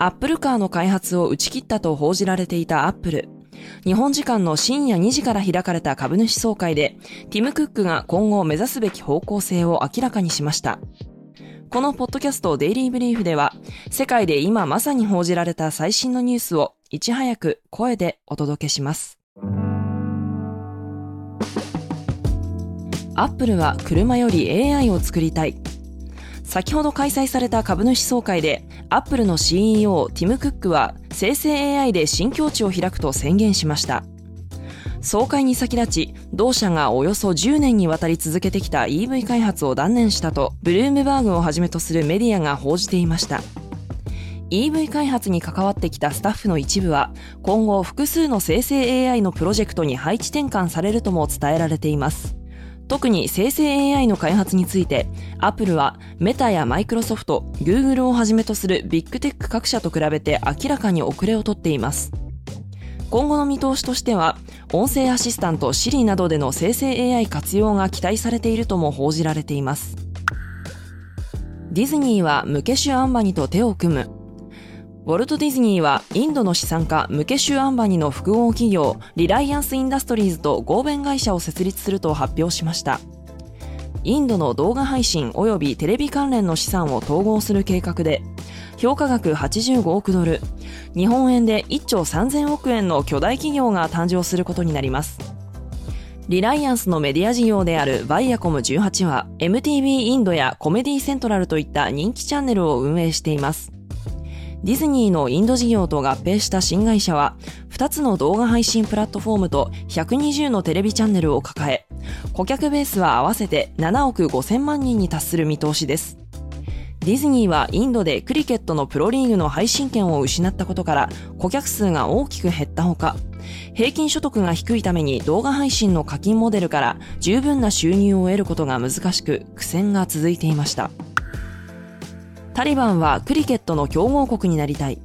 アップルカーの開発を打ち切ったと報じられていたアップル。日本時間の深夜2時から開かれた株主総会で、ティム・クックが今後目指すべき方向性を明らかにしました。このポッドキャストデイリーブリーフでは、世界で今まさに報じられた最新のニュースをいち早く声でお届けします。アップルは車より AI を作りたい。先ほど開催された株主総会で、アップルの CEO ティム・クックは生成 AI で新境地を開くと宣言しました。総会に先立ち、同社がおよそ10年にわたり続けてきた EV 開発を断念したと、ブルームバーグをはじめとするメディアが報じていました。EV 開発に関わってきたスタッフの一部は、今後複数の生成 AI のプロジェクトに配置転換されるとも伝えられています。特に生成 AI の開発について、アップルはメタやマイクロソフト、グーグルをはじめとするビッグテック各社と比べて明らかに遅れをとっています。今後の見通しとしては、音声アシスタント Siri などでの生成 AI 活用が期待されているとも報じられています。ディズニーはムケシュ・アンバニと手を組む。ウォルト・ディズニーはインドの資産家ムケシュ・アンバニの複合企業リライアンス・インダストリーズと合弁会社を設立すると発表しました。インドの動画配信及びテレビ関連の資産を統合する計画で評価額85億ドル日本円で1兆3000億円の巨大企業が誕生することになります。リライアンスのメディア事業であるバイアコム18は MTV インドやコメディセントラルといった人気チャンネルを運営しています。ディズニーのインド事業と合併した新会社は、2つの動画配信プラットフォームと120のテレビチャンネルを抱え、顧客ベースは合わせて7億5000万人に達する見通しです。ディズニーはインドでクリケットのプロリーグの配信権を失ったことから顧客数が大きく減ったほか、平均所得が低いために動画配信の課金モデルから十分な収入を得ることが難しく苦戦が続いていました。タリバンはクリケットの強豪国になりたい。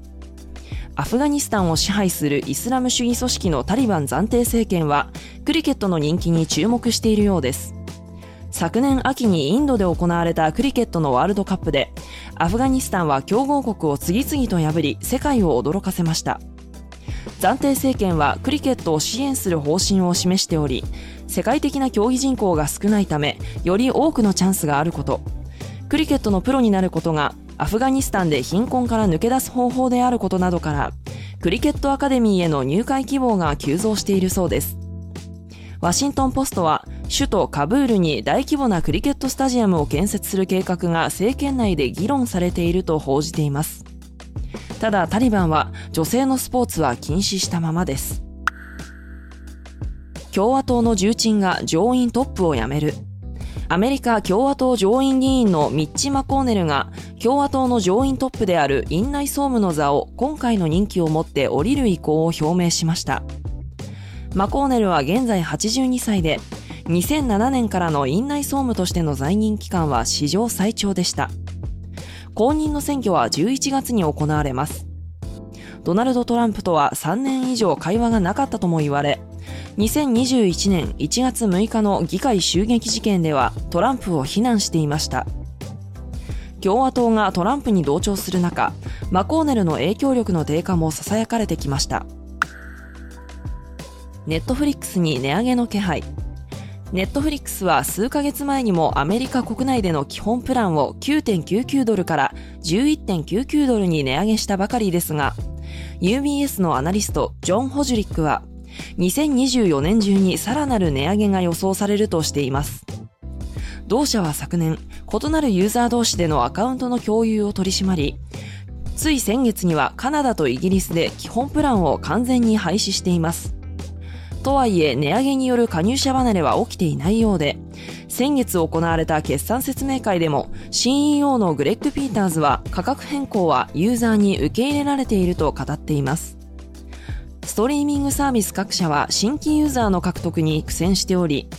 アフガニスタンを支配するイスラム主義組織のタリバン暫定政権は、クリケットの人気に注目しているようです。昨年秋にインドで行われたクリケットのワールドカップで、アフガニスタンは強豪国を次々と破り、世界を驚かせました。暫定政権はクリケットを支援する方針を示しており、世界的な競技人口が少ないため、より多くのチャンスがあること、クリケットのプロになることがアフガニスタンで貧困から抜け出す方法であることなどからクリケットアカデミーへの入会希望が急増しているそうです。ワシントンポストは首都カブールに大規模なクリケットスタジアムを建設する計画が政権内で議論されていると報じています。ただタリバンは女性のスポーツは禁止したままです。共和党の重鎮が上院トップを辞める。アメリカ共和党上院議員のミッチ・マコーネルが共和党の上院トップである院内総務の座を今回の任期をもって降りる意向を表明しました。マコーネルは現在82歳で、2007年からの院内総務としての在任期間は史上最長でした。後任の選挙は11月に行われます。ドナルド・トランプとは3年以上会話がなかったとも言われ、2021年1月6日の議会襲撃事件ではトランプを非難していました。共和党がトランプに同調する中マコーネルの影響力の低下も囁かれてきました。ネットフリックスに値上げの気配。ネットフリックスは数ヶ月前にもアメリカ国内での基本プランを9.99ドルから11.99ドルに値上げしたばかりですが UBS のアナリストジョン・ホジュリックは2024年中にさらなる値上げが予想されるとしています。同社は昨年、異なるユーザー同士でのアカウントの共有を取り締まり、つい先月にはカナダとイギリスで基本プランを完全に廃止しています。とはいえ、値上げによる加入者離れは起きていないようで、先月行われた決算説明会でも CEO のグレッグ・ピーターズは価格変更はユーザーに受け入れられていると語っています。ストリーミングサービス各社は新規ユーザーの獲得に苦戦しており、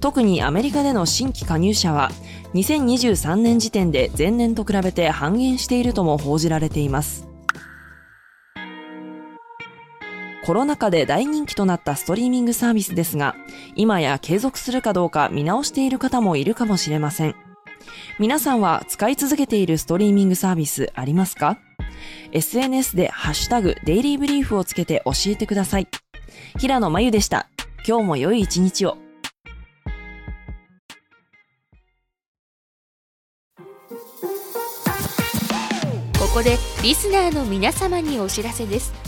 特にアメリカでの新規加入者は2023年時点で前年と比べて半減しているとも報じられています。コロナ禍で大人気となったストリーミングサービスですが、今や継続するかどうか見直している方もいるかもしれません。皆さんは使い続けているストリーミングサービスありますか ?SNS でハッシュタグデイリーブリーフをつけて教えてください。平野真由でした。今日も良い一日を。ここでリスナーの皆様にお知らせです